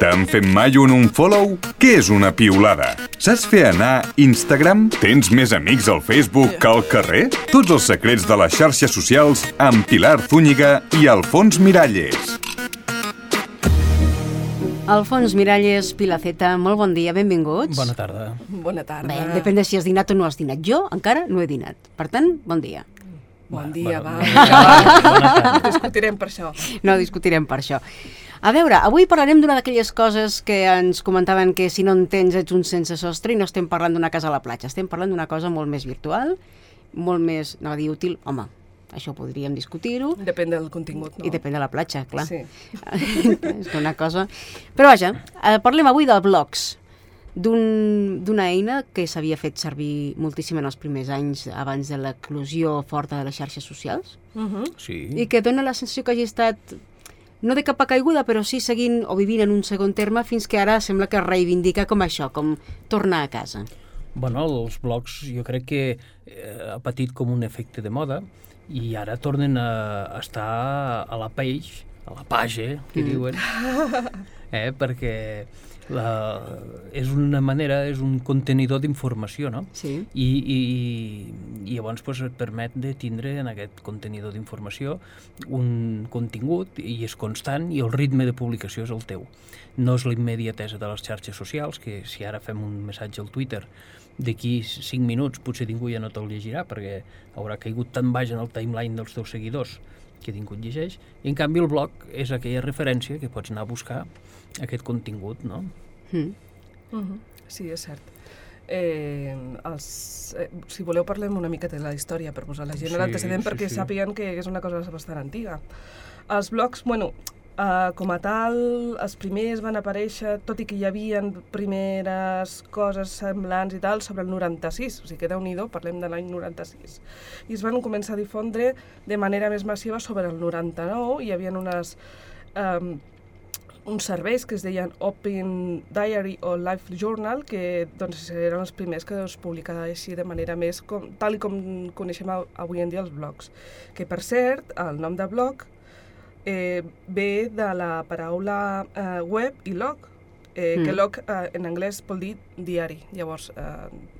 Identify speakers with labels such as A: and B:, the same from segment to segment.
A: T'han fet mai un unfollow? Què és una piulada? Saps fer anar Instagram? Tens més amics al Facebook que al carrer? Tots els secrets de les xarxes socials amb Pilar Zúñiga i Alfons Miralles.
B: Alfons Miralles, Pilaceta, molt bon dia, benvinguts.
C: Bona tarda.
D: Bona tarda.
B: Bé, depèn de si has dinat o no has dinat. Jo encara no he dinat. Per tant, bon dia.
D: Bon dia,
C: Bueno,
D: va.
C: tarda. Bona tarda.
D: Discutirem per això.
B: No discutirem per això. A veure, avui parlarem d'una d'aquelles coses que ens comentaven que si no en tens ets un sense sostre i no estem parlant d'una casa a la platja, estem parlant d'una cosa molt més virtual, molt més, anava a dir útil, home, això podríem discutir-ho,
D: Depèn del contingut, no?
B: i depèn de la platja, clar.
D: Sí.
B: és una cosa... Però vaja, eh, parlem avui del blogs, d'un- d'una eina que s'havia fet servir moltíssim en els primers anys abans de l'eclosió forta de les xarxes socials
D: Uh -huh.
C: Sí.
B: i que dona la sensació que hagi estat no de capa caiguda, però sí seguint o vivint en un segon terme fins que ara sembla que es reivindica com això, com tornar a casa.
C: Bueno, els blogs jo crec que eh, ha patit com un efecte de moda i ara tornen a, estar a la page, a la page, que mm. diuen, eh, perquè la, és una manera, és un contenidor d'informació, no?
B: Sí.
C: I, i, i llavors pues, et permet de tindre en aquest contenidor d'informació un contingut i és constant i el ritme de publicació és el teu. No és la immediatesa de les xarxes socials, que si ara fem un missatge al Twitter d'aquí 5 minuts potser ningú ja no te'l llegirà perquè haurà caigut tan baix en el timeline dels teus seguidors que ningú et llegeix, i en canvi el blog és aquella referència que pots anar a buscar aquest contingut, no?
B: Mm.
D: Uh -huh. Sí, és cert. Eh, els, eh, si voleu parlem una mica de la història per posar la gent
C: Sí,
D: a l'antecedent
C: sí,
D: perquè
C: sí.
D: sàpiguen que és una cosa bastant antiga. Els blogs, bueno, Uh, com a tal, els primers van aparèixer, tot i que hi havia primeres coses semblants i tal, sobre el 96, o sigui que déu nhi parlem de l'any 96. I es van començar a difondre de manera més massiva sobre el 99, hi havia unes... Um, uns serveis que es deien Open Diary o Life Journal, que doncs, eren els primers que es publicava així de manera més com, tal i com coneixem avui en dia els blogs. Que, per cert, el nom de blog eh, ve de la paraula eh, web i log, eh, mm. que log eh, en anglès vol dir diari. Llavors, eh,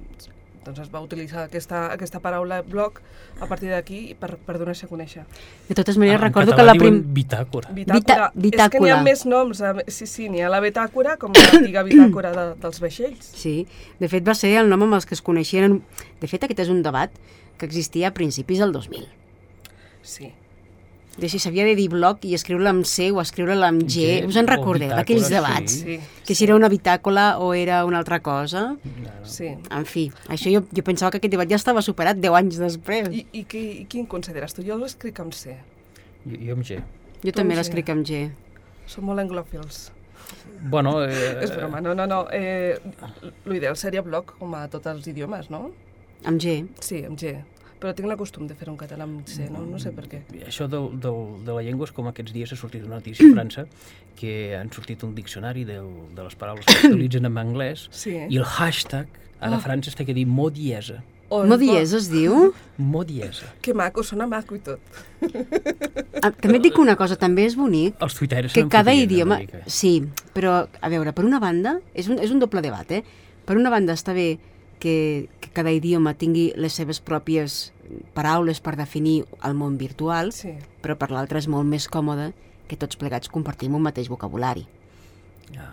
D: doncs es va utilitzar aquesta, aquesta paraula blog a partir d'aquí per, per donar-se a conèixer.
B: De totes maneres,
C: Ah,
B: recordo que la prim...
C: bitàcora.
D: Bitàcora.
B: Vita-
D: És que n'hi ha més noms. Sí, sí, n'hi ha la bitàcora com l'antiga bitàcora de, dels vaixells.
B: Sí, de fet va ser el nom amb els que es coneixien. De fet, aquest és un debat que existia a principis del 2000.
D: Sí.
B: De si s'havia de dir blog i escriure-la amb C o escriure-la amb G.
C: G
B: Us en recordeu d'aquells
C: sí.
B: debats?
D: Sí.
B: Que si era una bitàcola o era una altra cosa.
D: Sí.
B: En fi, això jo, jo pensava que aquest debat ja estava superat 10 anys després.
D: I, i, qui, i quin consideres tu? Jo l'escric amb C.
C: Jo, jo amb G.
B: jo també
D: com
B: l'escric amb G.
D: Som molt anglòfils.
C: Bueno, eh,
D: És broma, no, no, no. Eh, L'ideal seria blog, com a tots els idiomes, no?
B: Amb G.
D: Sí, amb G. Però tinc la costum de fer un català amb C, no? No sé per què.
C: Això del, del, de la llengua és com aquests dies ha sortit una notícia a França que han sortit un diccionari del, de les paraules que s'utilitzen en anglès
D: Sí.
C: i el hashtag, ara a França es té que dir modiesa.
D: Oh,
B: Modies es diu?
C: Modiesa.
D: Que maco, sona maco i tot.
B: Ah, també et dic una cosa, també és bonic
C: Els tuitaires
B: que cada idioma... Sí, però, a veure, per una banda, és un, és un doble debat, eh? Per una banda està bé que, que cada idioma tingui les seves pròpies paraules per definir el món virtual,
D: Sí.
B: però per l'altra és molt més còmode que tots plegats compartim un mateix vocabulari,
C: Ja.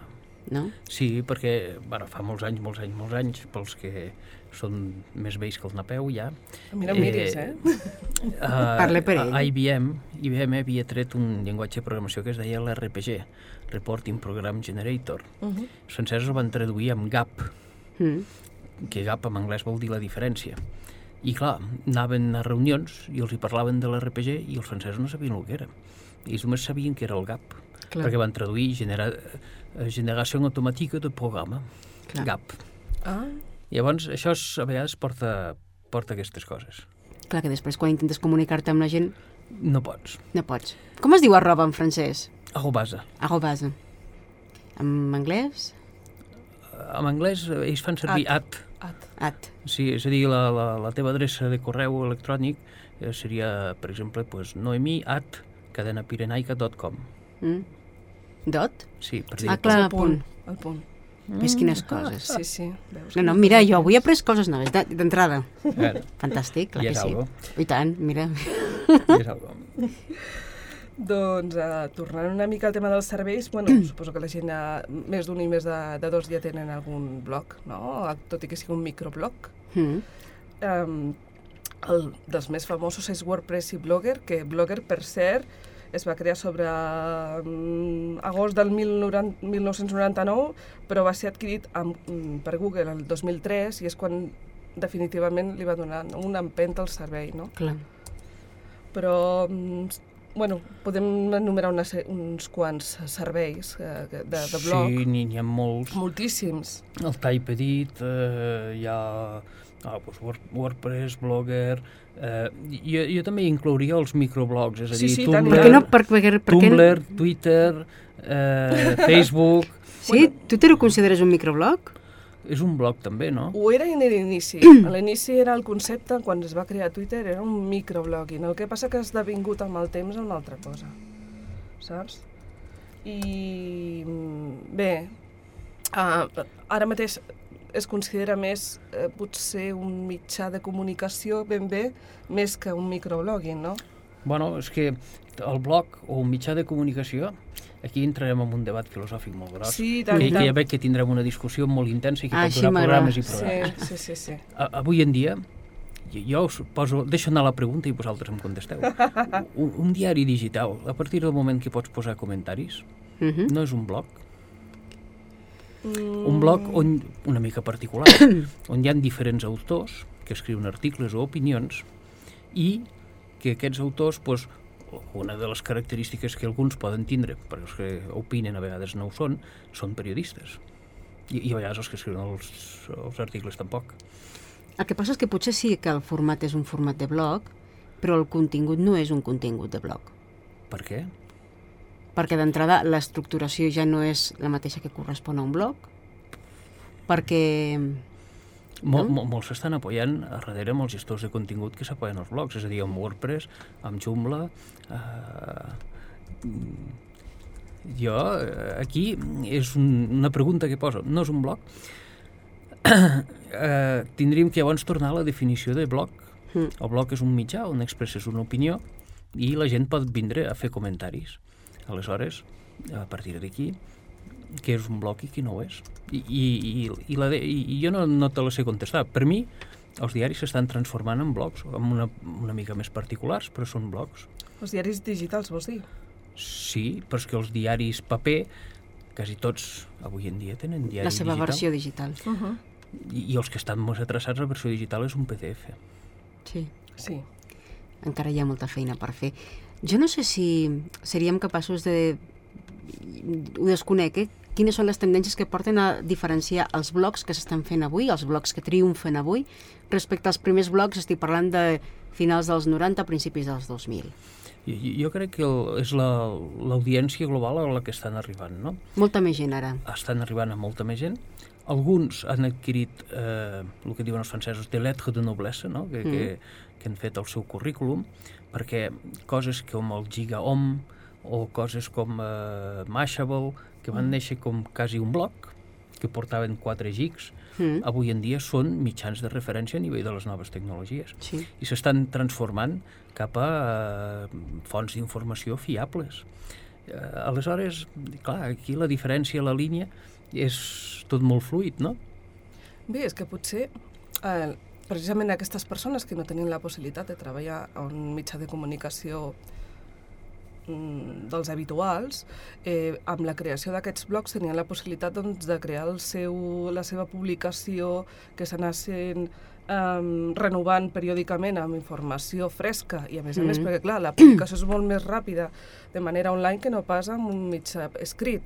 B: no?
C: Sí, perquè bueno, fa molts anys, molts anys, molts anys, pels que són més vells que el Napeu ja...
D: A mi no em miris, eh?
C: Uh,
B: Parle per ell.
C: A IBM, IBM havia tret un llenguatge de programació que es deia l'RPG, Reporting Program Generator.
D: Uh -huh.
C: Els francesos el van traduir amb GAP,
B: Mm.
C: Que GAP en anglès vol dir la diferència. I clar, anaven a reunions i els hi parlaven de l'RPG i els francesos no sabien el que era. Ells només sabien que era el GAP,
B: Clar.
C: perquè van traduir genera eh, generació automàtica de programa,
B: Clar.
C: GAP.
D: Ah,
C: Llavors, això és, a vegades porta, porta aquestes coses.
B: Clar que després quan intentes comunicar-te amb la gent
C: No pots.
B: no pots. Com es diu arroba en francès?
C: Arrobasa.
B: Arrobasa. En anglès?
C: En anglès eh, ells fan servir at.
D: at.
B: At.
C: Sí, és a dir, la, la, la teva adreça de correu electrònic eh, seria, per exemple, pues, noemi at cadenapirenaica.com.
B: Mm. Dot?
C: Sí, per
B: Ah,
C: dir
B: clar,
D: el
B: punt.
D: El punt.
B: Ves quines coses.
D: Sí, sí. Veus
B: No, no, mira, jo avui he après coses noves de- d'entrada. Fantàstic, clar
C: I
B: que sí.
C: algo.
B: I tant, mira.
C: i és algo.
D: Doncs, uh, tornant una mica al tema dels serveis, bueno, suposo que la gent, uh, més d'un i més de, de dos ja tenen algun blog, no? Tot i que sigui un microblog.
B: Mm.
D: Um, el dels més famosos és WordPress i Blogger, que Blogger, per cert, es va crear sobre um, agost del 1990 1999, però va ser adquirit amb, um, per Google el 2003 i és quan definitivament li va donar una empenta al servei, no?
B: Clar.
D: però mm, bueno, podem enumerar una, uns quants serveis eh, de, de blog.
C: Sí, n'hi ha molts.
D: Moltíssims.
C: El Type Edit, eh, hi ha ah, doncs Word- WordPress, Blogger... Eh, jo, jo també inclouria els microblogs, és a
D: Sí,
C: dir,
D: sí, tant,
C: Tumblr,
B: Per què no? Per, per, per.
C: Tumblr, Twitter, eh, Facebook...
B: Sí? Tu te ho consideres un microblog?
C: És un blog també, no?
D: Ho era en l'inici. A l'inici era el concepte, quan es va crear Twitter, era un microblogging. El que passa que ha esdevingut amb el temps una altra cosa. Saps? I mm, bé, uh, ara mateix es considera més eh, potser un mitjà de comunicació ben bé més que un microblogging, no?
C: Bueno, és que el blog o un mitjà de comunicació, aquí entrarem en un debat filosòfic molt gros,
D: Sí, tant,
C: que,
D: i
C: que ja
D: tant.
C: veig que tindrem una discussió molt intensa i que
B: Ah,
C: pot durar programes i programes.
D: Sí, sí, sí, sí.
C: A, avui en dia, jo, jo us poso, deixo anar la pregunta i vosaltres em contesteu. Un, un diari digital, a partir del moment que pots posar comentaris,
B: Uh -huh.
C: no és un blog?
D: Mm,
C: Un blog on, una mica particular, on hi ha diferents autors que escriuen articles o opinions i que aquests autors, doncs, una de les característiques que alguns poden tindre, perquè els que opinen a vegades no ho són, són periodistes. I, i a vegades els que escriuen els, els articles tampoc.
B: El que passa és que potser sí que el format és un format de blog, però el contingut no és un contingut de blog.
C: Per què?
B: Perquè d'entrada l'estructuració ja no és la mateixa que correspon a un blog, perquè...
C: Mol,
B: No?
C: molts s'estan apoyant a darrere amb els gestors de contingut que s'apoyen als blogs, és a dir, amb WordPress, amb Joomla... Eh, jo, eh, aquí, és un, una pregunta que poso. No és un blog? eh, tindríem que llavors tornar a la definició de blog.
B: Mm.
C: El blog és un mitjà on expresses una opinió i la gent pot vindre a fer comentaris. Aleshores, a partir d'aquí, què és un blog i qui no ho és. I, i, i, i, la de, i, i jo no, no te la sé contestar. Per mi, els diaris s'estan transformant en blogs, amb una, una mica més particulars, però són blogs.
D: Els diaris digitals, vols dir?
C: Sí, però és que els diaris paper, quasi tots avui en dia tenen diari
B: la seva
C: digital.
B: versió digital.
D: Uh -huh.
C: I, I els que estan més atrasats, la versió digital és un PDF.
B: Sí.
D: Sí.
B: Encara hi ha molta feina per fer. Jo no sé si seríem capaços de... Ho desconec, eh? Quines són les tendències que porten a diferenciar els blocs que s'estan fent avui, els blocs que triomfen avui, respecte als primers blocs, estic parlant de finals dels 90, principis dels 2000.
C: I, i- jo crec que el, és la- l'audiència global a la que estan arribant, no?
B: Molta més gent ara.
C: estan arribant a molta més gent. Alguns han adquirit eh, el que diuen els francesos de lettre de noblesse, no? que, que, que han fet el seu currículum, perquè coses com el GigaOM o coses com eh, Mashable, que van néixer com quasi un blog, que portaven 4 gigs,
B: Mm.
C: avui en dia són mitjans de referència a nivell de les noves tecnologies
B: Sí.
C: i s'estan transformant cap a eh, fonts d'informació fiables. Eh, aleshores, clar, aquí la diferència, la línia, és tot molt fluid, no?
D: Bé, és que potser eh, precisament aquestes persones que no tenien la possibilitat de treballar a un mitjà de comunicació mm, dels habituals, eh, amb la creació d'aquests blogs tenien la possibilitat doncs, de crear el seu, la seva publicació, que s'anassin um, renovant periòdicament amb informació fresca i a més a més,
B: Mhm.
D: perquè clar, la publicació és molt més ràpida de manera online que no pas amb un mitjà escrit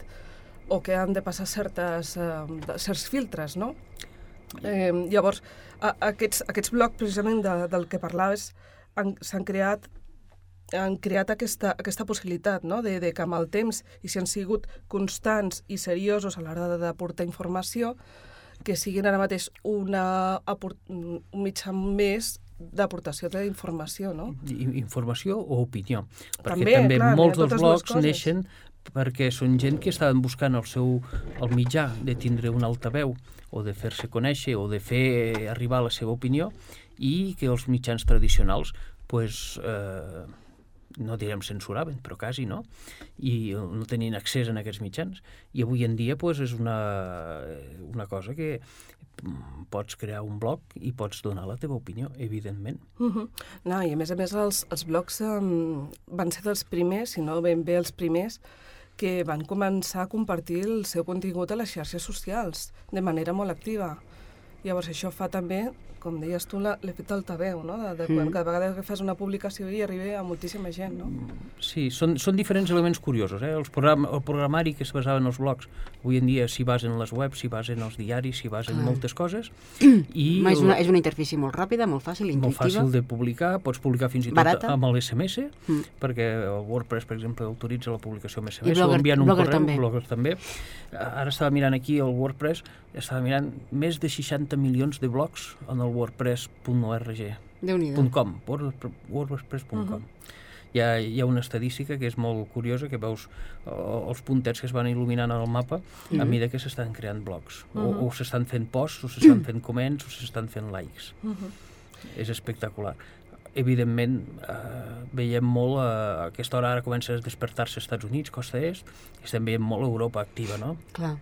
D: o que han de passar certes, eh, de- certs filtres, no? Eh, llavors, a, aquests, aquests blocs, precisament de, del que parlaves, han- s'han creat han creat aquesta, aquesta possibilitat no? de, de que amb el temps, i si han sigut constants i seriosos a l'hora de- d'aportar informació, que siguin ara mateix una, un mitjà més d'aportació d'informació, no?
C: I- Informació o opinió. Perquè
D: També,
C: també,
D: clar,
C: molts dels blogs neixen perquè són gent que estaven buscant el seu el mitjà de tindre un altaveu o de fer-se conèixer o de fer arribar la seva opinió i que els mitjans tradicionals pues, eh, no direm censuraven, però quasi, no? I no tenien accés a aquests mitjans. I avui en dia pues, és una, una cosa que pots crear un blog i pots donar la teva opinió, evidentment.
D: Uh -huh. No, i a més a més els, els blogs um, van ser dels primers, si no ben bé els primers, que van començar a compartir el seu contingut a les xarxes socials de manera molt activa. Llavors això fa també com deies tu, l'efecte altaveu, no? De, de mm. cada vegada que fas una publicació i arriba a moltíssima gent, no?
C: Sí, són, són diferents elements curiosos, eh? Els program, el programari que es basava en els blogs, avui en dia s'hi basen les webs, s'hi basen els diaris, s'hi basen ah. moltes coses.
B: I és, una, és una interfície molt ràpida, molt fàcil, intuitiva.
C: Molt fàcil de publicar, pots publicar fins i tot Barata. amb l'SMS, mm. perquè el WordPress, per exemple, autoritza la publicació amb SMS, I blogger, enviant un
B: blogger
C: correu,
B: també.
C: blogger també. Ara estava mirant aquí el WordPress, estava mirant més de 60 milions de blogs en el wordpress.org.
B: .com,
C: wordpress.com. Uh -huh. Hi ha, hi ha una estadística que és molt curiosa, que veus uh, els puntets que es van il·luminant el mapa uh -huh. a mesura que s'estan creant blogs. Uh -huh. O, o s'estan fent posts, o s'estan fent comments, o s'estan fent likes. Uh -huh. És espectacular evidentment eh, veiem molt a aquesta hora ara comença a despertar-se als Estats Units, costa est, i estem veient molt Europa activa, no?
B: Clar.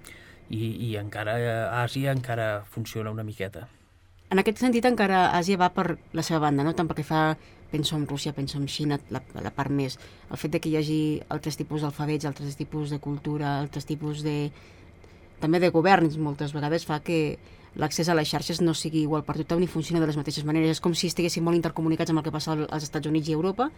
C: I, i encara a Àsia encara funciona una miqueta.
B: En aquest sentit, encara Àsia va per la seva banda, no? tant perquè fa, penso en Rússia, penso en Xina, la, la part més. El fet de que hi hagi altres tipus d'alfabets, altres tipus de cultura, altres tipus de... també de governs, moltes vegades, fa que l'accés a les xarxes no sigui igual per tothom ni funciona de les mateixes maneres. És com si estiguéssim molt intercomunicats amb el que passa als Estats Units i Europa,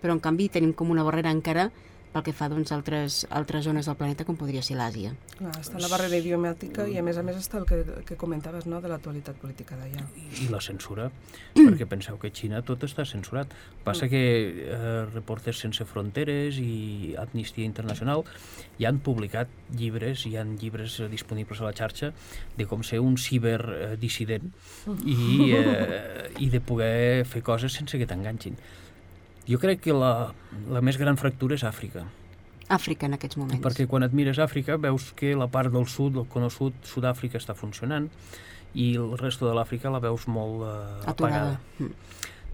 B: però en canvi tenim com una barrera encara pel que fa doncs, a altres, altres zones del planeta, com podria ser l'Àsia.
D: Està la barrera idiomàtica i, a més a més, està el que, que comentaves no, de l'actualitat política d'allà.
C: I, I la censura, perquè penseu que a Xina tot està censurat. Passa que eh, Reporters Sense Fronteres i Amnistia Internacional ja han publicat llibres, hi han llibres disponibles a la xarxa de com ser un ciberdissident i, eh, i de poder fer coses sense que t'enganxin. Jo crec que la, la més gran fractura és Àfrica.
B: Àfrica en aquests moments.
C: Perquè quan et mires Àfrica veus que la part del sud, del cono sud, Sud-àfrica està funcionant i el resto de l'Àfrica la veus molt uh, apagada. Mm.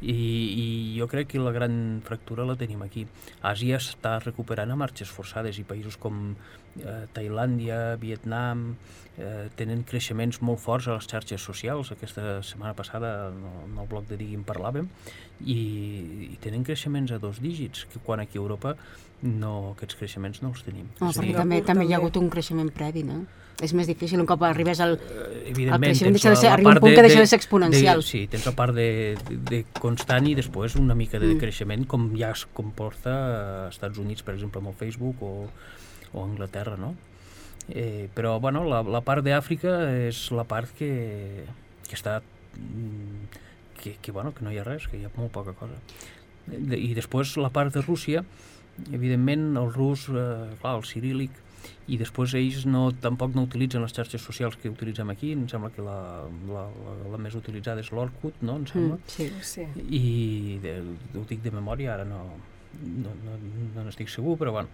C: I, I jo crec que la gran fractura la tenim aquí. Àsia està recuperant a marxes forçades i països com eh, Tailàndia, Vietnam, eh, tenen creixements molt forts a les xarxes socials. Aquesta setmana passada en el blog de Diguin parlàvem i, i tenen creixements a dos dígits, que quan aquí a Europa no, aquests creixements no els tenim.
B: Perquè dir, també, també hi ha hagut un creixement previ, no? És més difícil un cop arribes al, eh, al creixement, deixa de ser, arriba un punt de, que deixa de ser exponencial.
C: De, sí, tens la part de, de, de constant i després una mica de mm. creixement, com ja es comporta a Estats Units, per exemple, amb el Facebook o, o Anglaterra, no? Eh, però, bueno, la, la part d'Àfrica és la part que, que està mm, que, que, bueno, que no hi ha res, que hi ha molt poca cosa. I després la part de Rússia, evidentment el rus, eh, clar, el cirílic, i després ells no, tampoc no utilitzen les xarxes socials que utilitzem aquí, em sembla que la, la, la, la més utilitzada és l'Orkut, no? Em sembla. Mm,
B: sí, sí.
C: I de, ho dic de memòria, ara no, no, no, no n'estic segur, però bueno.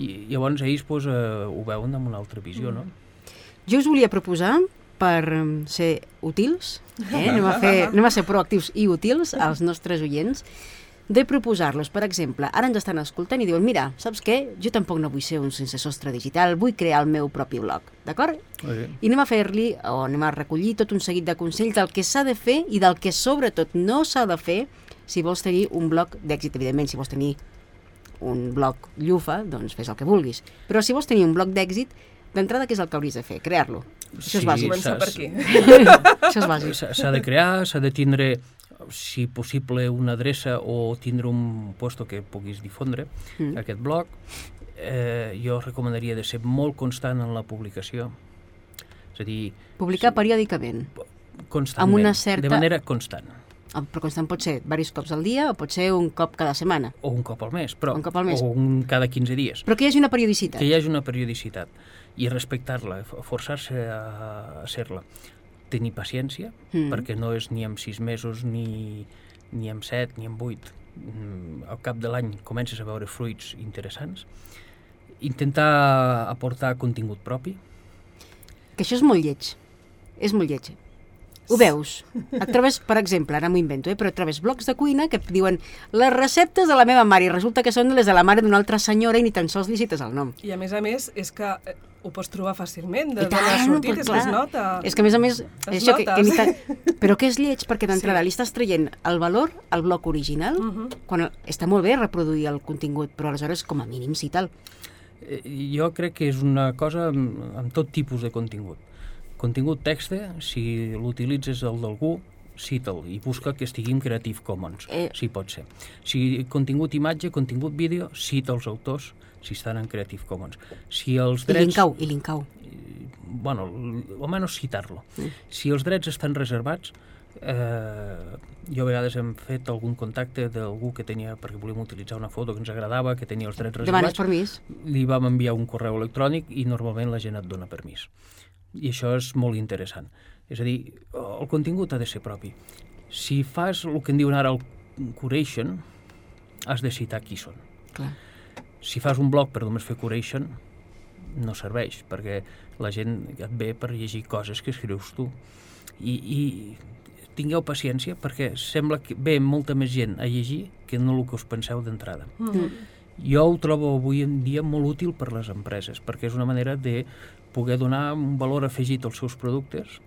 C: I llavors ells pues, eh, ho veuen amb una altra visió, mm. no?
B: Jo us volia proposar per ser útils, eh? anem, a fer, anem a ser proactius i útils als nostres oients, de proposar-los, per exemple, ara ens estan escoltant i diuen, mira, saps què? Jo tampoc no vull ser un sense sostre digital, vull crear el meu propi blog, d'acord? I anem a fer-li, o anem a recollir tot un seguit de consells del que s'ha de fer i del que sobretot no s'ha de fer si vols tenir un blog d'èxit, evidentment, si vols tenir un blog llufa, doncs fes el que vulguis. Però si vols tenir un blog d'èxit, d'entrada què és el que hauries de fer? Crear-lo. Això sí, és bàsic.
D: Començar per aquí.
B: Això és bàsic.
C: S'ha de crear, s'ha de tindre si possible una adreça o tindre un puesto que puguis difondre mm. aquest blog eh, jo recomanaria de ser molt constant en la publicació és a dir...
B: Publicar periòdicament
C: constantment,
B: amb una certa...
C: de manera constant
B: però constant pot ser diversos cops al dia o pot ser un cop cada setmana.
C: O un cop al mes, però,
B: un cop al mes.
C: o un cada 15 dies.
B: Però que hi hagi una periodicitat.
C: Que hi hagi una periodicitat i respectar-la, forçar-se a, a ser-la. Tenir paciència, mm. perquè no és ni en sis mesos, ni, ni en set, ni en vuit. Mm, al cap de l'any comences a veure fruits interessants intentar aportar contingut propi.
B: Que això és molt lleig. És molt lleig. Ho veus? Et trobes, per exemple, ara m'ho invento, eh? però et trobes blocs de cuina que et diuen les receptes de la meva mare i resulta que són les de la mare d'una altra senyora i ni tan sols li cites el nom.
D: I a més a més, és que eh, ho pots trobar fàcilment, de
B: I tant,
D: sortit,
B: però
D: és que es
B: clar.
D: nota.
B: És que, a més a més,
D: Es
B: això que,
D: nota,
B: que
D: sí.
B: tan... Però que és lleig, perquè d'entrada
D: Sí.
B: li estàs traient el valor al bloc original,
D: Mhm.
B: quan està molt bé reproduir el contingut, però aleshores, com a mínim, cita'l.
C: Eh, Jo crec que és una cosa amb, amb tot tipus de contingut. Contingut texte, si l'utilitzes el d'algú, cita'l i busca que estigui en Creative Commons,
B: Eh.
C: si pot ser. Si contingut imatge, contingut vídeo, cita els autors si estan en Creative Commons. Si els
B: I
C: drets...
B: l'incau, i l'incau.
C: bueno, almenys citar-lo. Si els drets estan reservats, eh, jo a vegades hem fet algun contacte d'algú que tenia, perquè volíem utilitzar una foto que ens agradava, que tenia els drets
B: Demanes
C: reservats,
B: permís?
C: li vam enviar un correu electrònic i normalment la gent et dona permís. I això és molt interessant. És a dir, el contingut ha de ser propi. Si fas el que en diuen ara el curation, has de citar qui són.
B: Clar.
C: Si fas un blog per només fer curation, no serveix, perquè la gent et ve per llegir coses que escrius tu. I, i tingueu paciència, perquè sembla que ve molta més gent a llegir que no el que us penseu d'entrada.
D: Mhm.
C: Jo ho trobo avui en dia molt útil per les empreses, perquè és una manera de poder donar un valor afegit als seus productes,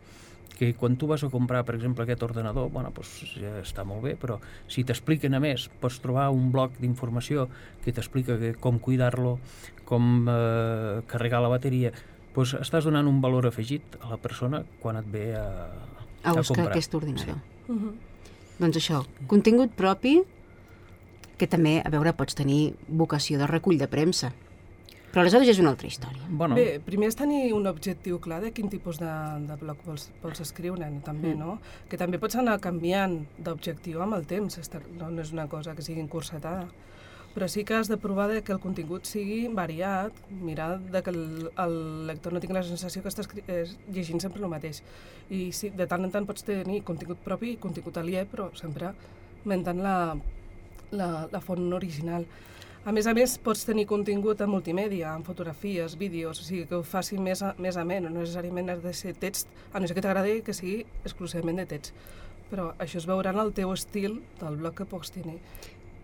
C: que quan tu vas a comprar, per exemple, aquest ordenador, bueno, doncs ja està molt bé, però si t'expliquen a més, pots trobar un bloc d'informació que t'explica com cuidar-lo, com eh, carregar la bateria, doncs estàs donant un valor afegit a la persona quan et ve a,
B: A buscar
C: comprar.
B: aquest ordinador.
D: Mhm.
B: Doncs això, contingut propi, que també, a veure, pots tenir vocació de recull de premsa. Però aleshores ja és una altra història.
C: Bueno,
D: Bé, primer és tenir un objectiu clar de quin tipus de, de blog vols, vols escriure, també,
B: Mm.
D: no? Que també pots anar canviant d'objectiu amb el temps, està, no, no és una cosa que sigui encursetada. Però sí que has de provar de que el contingut sigui variat, mirar de que el, el lector no tingui la sensació que està escri- eh, llegint sempre el mateix. I sí, de tant en tant pots tenir contingut propi i contingut aliè, però sempre mentant la, la, la font original. A més a més, pots tenir contingut en multimèdia, en fotografies, vídeos, o sigui, que ho faci més, a, més amè, no necessàriament has de ser text, a no ser que t'agradi que sigui exclusivament de text. Però això es veurà en el teu estil del blog que pots tenir.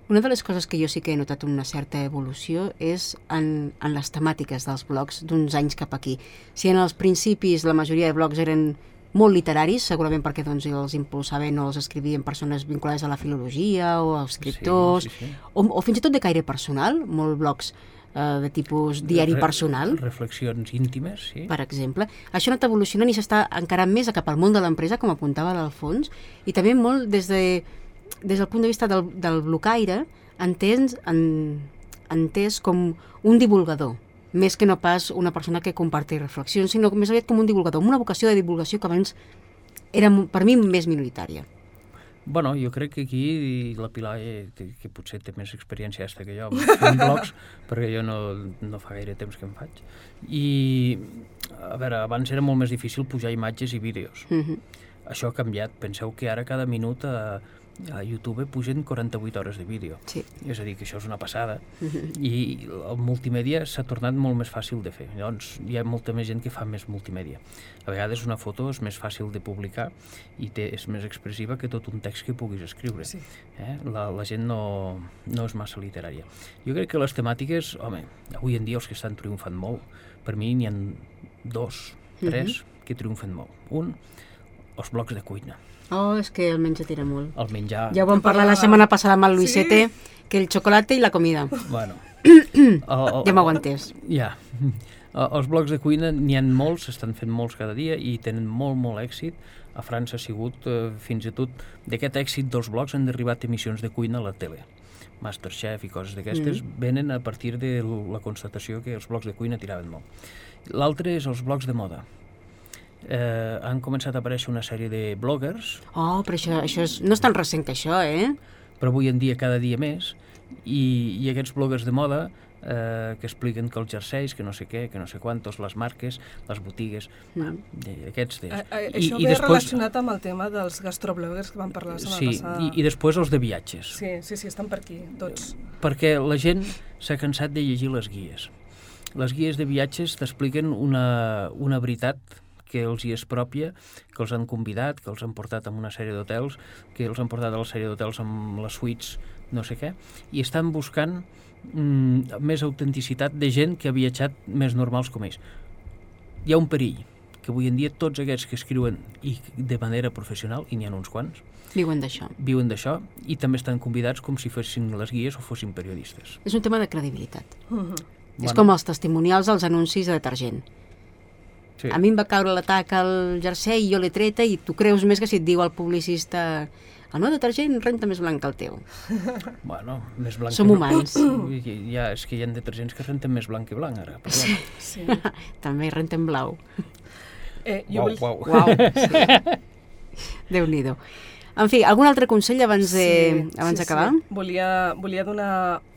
B: Una de les coses que jo sí que he notat una certa evolució és en, en les temàtiques dels blogs d'uns anys cap aquí. Si en els principis la majoria de blogs eren molt literaris, segurament perquè doncs, els impulsaven o els escrivien persones vinculades a la filologia o a escriptors,
C: Sí, sí, sí.
B: O, o fins i tot de caire personal, molt blogs eh, de tipus diari
C: Re-
B: personal,
C: Reflexions íntimes, sí.
B: per exemple. Això ha anat evolucionant i s'està encarant més a cap al món de l'empresa, com apuntava l'Alfons, i també molt des, de, des del punt de vista del, del blocaire, entès, en, entès com un divulgador, més que no pas una persona que comparteix reflexions, sinó més aviat com un divulgador, amb una vocació de divulgació que abans era per mi més minoritària.
C: Bueno, jo crec que aquí la Pilar, eh, que, que potser té més experiència aquesta que jo, en blogs, perquè jo no, no fa gaire temps que en faig. I, a veure, abans era molt més difícil pujar imatges i vídeos.
B: Mm -hmm.
C: Això ha canviat. Penseu que ara cada minut a, a YouTube pugen 48 hores de vídeo.
B: Sí.
C: És a dir, que això és una passada. I el multimèdia s'ha tornat molt més fàcil de fer. Llavors, hi ha molta més gent que fa més multimèdia. A vegades una foto és més fàcil de publicar i té, és més expressiva que tot un text que puguis escriure.
D: Sí.
C: Eh? La, la gent no, no és massa literària. Jo crec que les temàtiques, home, avui en dia els que estan triomfant molt, per mi n'hi ha dos, tres, que triomfen molt. Un, els blocs de cuina.
B: Oh, és que el menjar tira molt.
C: El menjar...
B: Ja ho vam parlar la setmana passada amb el
D: Sí.
B: Luisete, que el xocolate i la comida.
C: Bueno. el, el,
B: Ja m'ho entès.
C: Ja. Eh, Els blocs de cuina n'hi han molts, s'estan fent molts cada dia i tenen molt, molt èxit. A França ha sigut, eh, fins i tot, d'aquest èxit dels blocs han derivat emissions de cuina a la tele. Masterchef i coses d'aquestes mm. venen a partir de la constatació que els blocs de cuina tiraven molt. L'altre és els blocs de moda. Eh, han començat a aparèixer una sèrie de bloggers,
B: Oh, però això, això és, no és tan recent que això, eh?
C: però avui en dia cada dia més, i, i aquests bloggers de moda eh, que expliquen que els jerseis, que no sé què, que no sé quantos, les marques, les botigues,
B: Mm.
C: de, aquests... De,
D: A, a, això ve relacionat amb el tema dels gastrobloggers que vam parlar la setmana
C: sí,
D: passada.
C: i, i després els de viatges,
D: Sí, sí, sí, estan per aquí, tots.
C: perquè la gent s'ha cansat de llegir les guies. les guies de viatges t'expliquen una, una veritat que els hi és pròpia, que els han convidat, que els han portat a una sèrie d'hotels, que els han portat a la sèrie d'hotels amb les suites, no sé què, i estan buscant mm, més autenticitat de gent que ha viatjat més normals com ells. Hi ha un perill, que avui en dia tots aquests que escriuen i de manera professional, i n'hi ha uns quants,
B: Viuen d'això.
C: viuen d'això i també estan convidats com si fossin les guies o fossin periodistes.
B: És un tema de credibilitat.
D: Mhm.
B: És
C: Bueno.
B: com els testimonials als anuncis de detergent.
C: Sí.
B: A mi em va caure l'atac al jersei i jo l'he treta i tu creus més que si et diu el publicista el meu detergent renta més blanc que el teu.
C: Bueno, més blanc
B: Som
C: que
B: humans.
C: Hi ha, és que hi ha detergents que renten més blanc que blanc, ara. Perdona.
D: Sí.
B: També renten blau.
D: Eh, jo
C: Uau,
D: vull...
C: uau.
B: Uau, sí. Déu-n'hi-do. En fi, algun altre consell abans de- abans d'acabar?
D: Sí. Volia, volia donar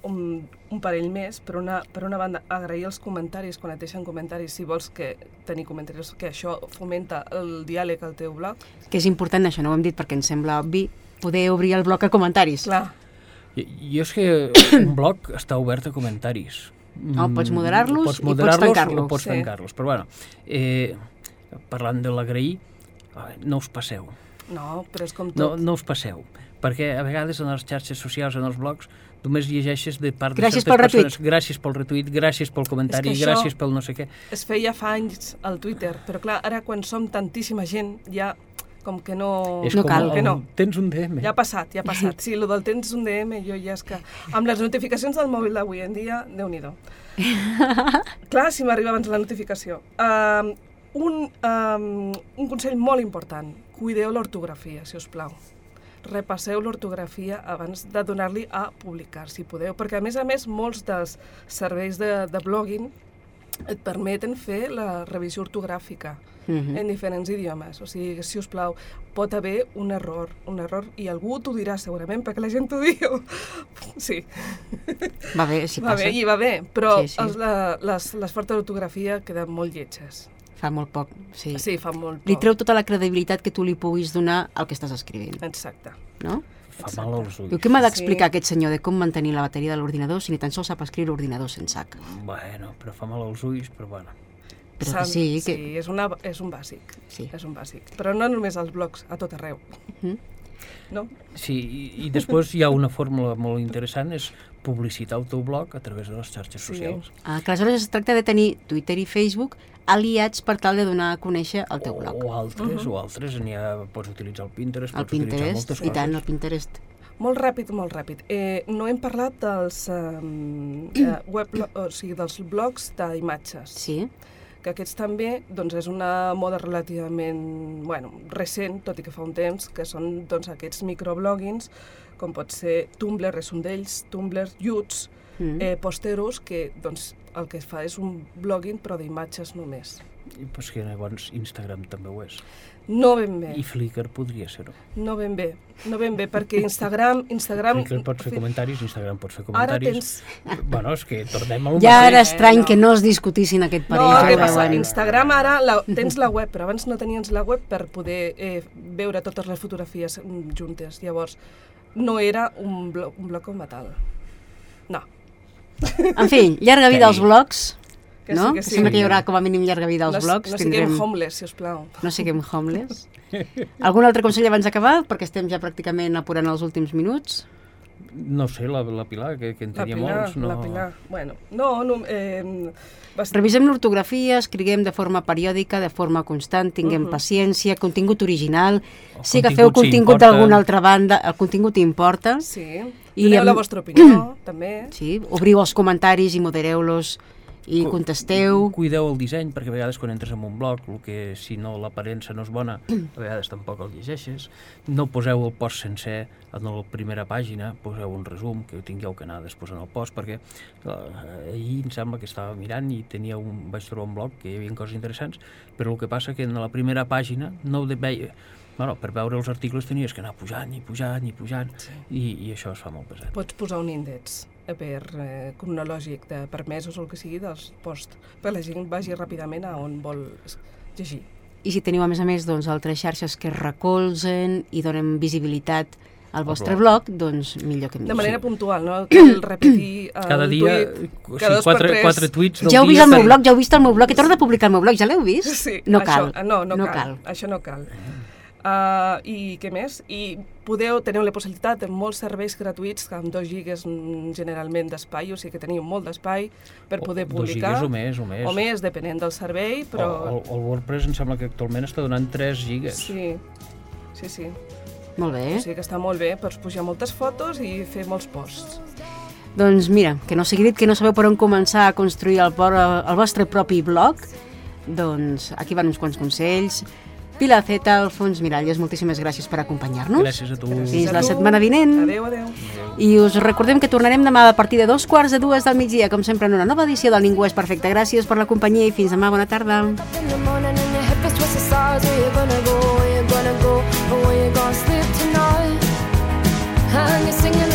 D: un, un parell més, per una, per una banda, agrair els comentaris, quan et deixen comentaris, si vols que tenir comentaris, que això fomenta el diàleg al teu blog.
B: Que és important això, no ho hem dit perquè ens sembla obvi, poder obrir el bloc a comentaris.
D: Clar,
C: Jo, jo és que un blog està obert a comentaris.
B: No,
C: Mm,
B: pots moderar-los
C: pots
B: i pots tancar-los.
C: pots
D: Sí.
C: tancar-los. Però bueno, eh, parlant de l'agrair, no us passeu.
D: no, però és com
C: No,
D: tot.
C: no us passeu. Perquè a vegades en les xarxes socials, en els blogs, només llegeixes de part de
B: Gràcies
C: certes
B: pel retuit.
C: persones. Gràcies pel retuit, gràcies pel comentari,
D: És que això-
C: gràcies pel no sé què.
D: Es feia fa anys al Twitter, però clar, ara quan som tantíssima gent, ja com que no...
C: és
B: No
C: com
B: cal.
D: Que no.
C: Tens un DM.
D: Ja ha passat, ja ha passat. Sí, el del tens un DM, jo ja és que... Amb les notificacions del mòbil d'avui en dia, déu nhi Clar, si m'arriba abans la notificació. Um, un, um, un consell molt important. Cuideu l'ortografia, si us plau. Repasseu l'ortografia abans de donar-li a publicar, si podeu, perquè a més a més molts dels serveis de, de blogging et permeten fer la revisió ortogràfica
B: Mhm.
D: en diferents idiomes. O sigui, si us plau, pot haver un error, un error, i algú t'ho dirà segurament, perquè la gent t'ho diu. Sí,
B: Va bé, si
D: va
B: passa.
D: bé, i va bé, però
B: Sí, sí.
D: Els, la, les, les fortes d'ortografia queden molt lletges.
B: Fa molt poc, sí.
D: Sí, fa molt
B: Li
D: poc.
B: treu tota la credibilitat que tu li puguis donar al que estàs escrivint,
D: Exacte.
B: no?
C: Fa mal als ulls.
B: Diu, què m'ha d'explicar
D: Sí.
B: aquest senyor de com mantenir la bateria de l'ordinador si ni tan sols sap escriure ordinador sense H?
C: Bueno, però fa mal als ulls, però bueno.
B: Però que sí, que...
D: Sí, és, una, és un bàsic.
B: Sí.
D: És un bàsic. Però no només als blogs, a tot arreu.
B: Mhm.
D: No?
C: Sí, i, i després hi ha una fórmula molt interessant, és publicitar el teu blog a través de les xarxes
D: Sí.
C: socials.
B: Ah, que aleshores es tracta de tenir Twitter i Facebook aliats per tal de donar a conèixer el teu blog.
C: O, o altres, o altres, n'hi ha, pots utilitzar el Pinterest,
B: El
C: pots utilitzar
B: Pinterest,
C: moltes
B: i
C: coses.
B: tant, el Pinterest.
D: Molt ràpid, molt ràpid. Eh, no hem parlat dels, um, eh, web, o sigui, dels blogs d'imatges.
B: Sí,
D: que aquests també doncs, és una moda relativament bueno, recent, tot i que fa un temps, que són doncs, aquests microbloggings, com pot ser Tumblr, és un d'ells, Tumblr, Yuts,
B: mm.
D: eh, Posteros, que doncs, el que fa és un blogging però d'imatges només.
C: I pues que llavors Instagram també ho és.
D: No ben bé,
C: I Flickr podria ser-ho.
D: no ben bé, no ben bé, perquè Instagram... Instagram
C: Flickr pots fer comentaris, Instagram pots fer
D: Ara
C: comentaris.
D: tens...
C: Bueno, és que tornem al
B: ja era
C: mateix.
B: estrany
D: no.
B: que no es discutissin aquest
D: No,
B: parell.
D: què
B: ja
D: passa? Instagram ara la, tens la web, però abans no tenies la web per poder eh, veure totes les fotografies mm, juntes. Llavors, no era un bloc, un bloc com a tal. No.
B: En fi, llarga vida als blogs,
D: Que
B: no?
D: sí, que
B: Que
D: sí.
B: sembla que hi haurà com a mínim llarga vida als
D: no,
B: blogs.
D: no
B: Tindrem...
D: siguem homeless, si us plau.
B: No siguem homeless. Algun altre consell abans d'acabar? Perquè estem ja pràcticament apurant els últims minuts.
C: No sé, la, la Pilar, que, que en
D: La
C: tenia
D: Pilar,
C: molts. No...
D: la Pilar. Bueno, no, no eh, bast...
B: Revisem l'ortografia, escriguem de forma periòdica, de forma constant, tinguem
D: Mhm.
B: paciència, contingut original.
C: El
B: Si agafeu
C: contingut, si
B: contingut d'alguna altra banda, el contingut importa.
D: Sí.
B: I
D: Doneu
B: amb-
D: la vostra opinió, també.
B: Sí, obriu els comentaris i modereu-los i contesteu.
C: Cuideu el disseny, perquè a vegades quan entres en un blog, el que si no l'aparença no és bona, a vegades tampoc el llegeixes. No poseu el post sencer en la primera pàgina, poseu un resum, que tingueu que anar després en el post, perquè eh, ahir em sembla que estava mirant i tenia un, vaig trobar un blog que hi havia coses interessants, però el que passa que en la primera pàgina no ho de veia, Bueno, per veure els articles tenies que anar pujant i pujant i pujant
D: Sí.
C: i, i això es fa molt pesat.
D: Pots posar un índex eh, per eh, cronològic de, per mesos o el que sigui dels posts, perquè la gent vagi ràpidament a on vol llegir.
B: I si teniu, a més a més, doncs, altres xarxes que recolzen i donen visibilitat al vostre blog, doncs millor que
D: De
B: millor.
D: manera puntual, no? Cal repetir el
C: Cada dia,
D: tuit
C: o
D: cada per
C: quatre,
D: tres.
C: quatre tuits del
B: Ja heu
C: dia
B: vist el meu blog, ja heu vist el meu blog, he tornat a publicar el meu blog, ja l'heu vist?
D: Sí,
B: no
D: això,
B: cal.
D: ah, no, no,
B: no
D: cal.
B: cal.
D: Això no cal. Uh, I què més? I podeu, teniu la possibilitat de molts serveis gratuïts amb 2 gigas mm, generalment d'espai, o sigui que teniu molt d'espai per
C: O-
D: poder
C: dos
D: publicar.
C: gigas o més, o més.
D: O més, depenent del servei, però...
C: O, el, el WordPress em sembla que actualment està donant 3 gigas.
D: Sí, sí, sí.
B: Molt bé.
D: O sigui que està molt bé, pots pujar moltes fotos i fer molts posts.
B: Doncs mira, que no sigui dit que no sabeu per on començar a construir el, el vostre propi blog, doncs aquí van uns quants consells. Pilar Zeta, Alfons Miralles, moltíssimes gràcies per acompanyar-nos.
C: Gràcies a tu.
B: Fins
D: a
B: la
D: tu.
B: setmana vinent.
D: Adéu, adéu.
B: I us recordem que tornarem demà a partir de dos quarts de dues del migdia, com sempre, en una nova edició del Ningú és Perfecte. Gràcies per la companyia i fins demà. Bona tarda.
E: and you're singing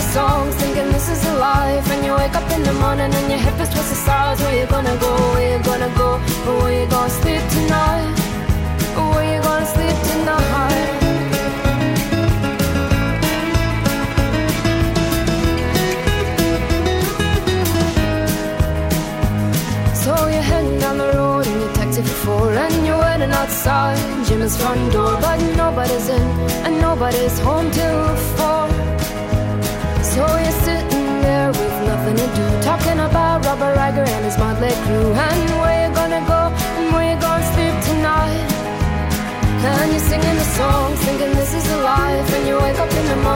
E: thinking this is a life. And you wake up in the morning and your hip is twisted. Where you gonna go? Where you gonna go? Or where you gonna sleep tonight? Front door But nobody's in and nobody's home till four So you're sitting there with nothing to do Talking about Robert Riger and his motley crew And where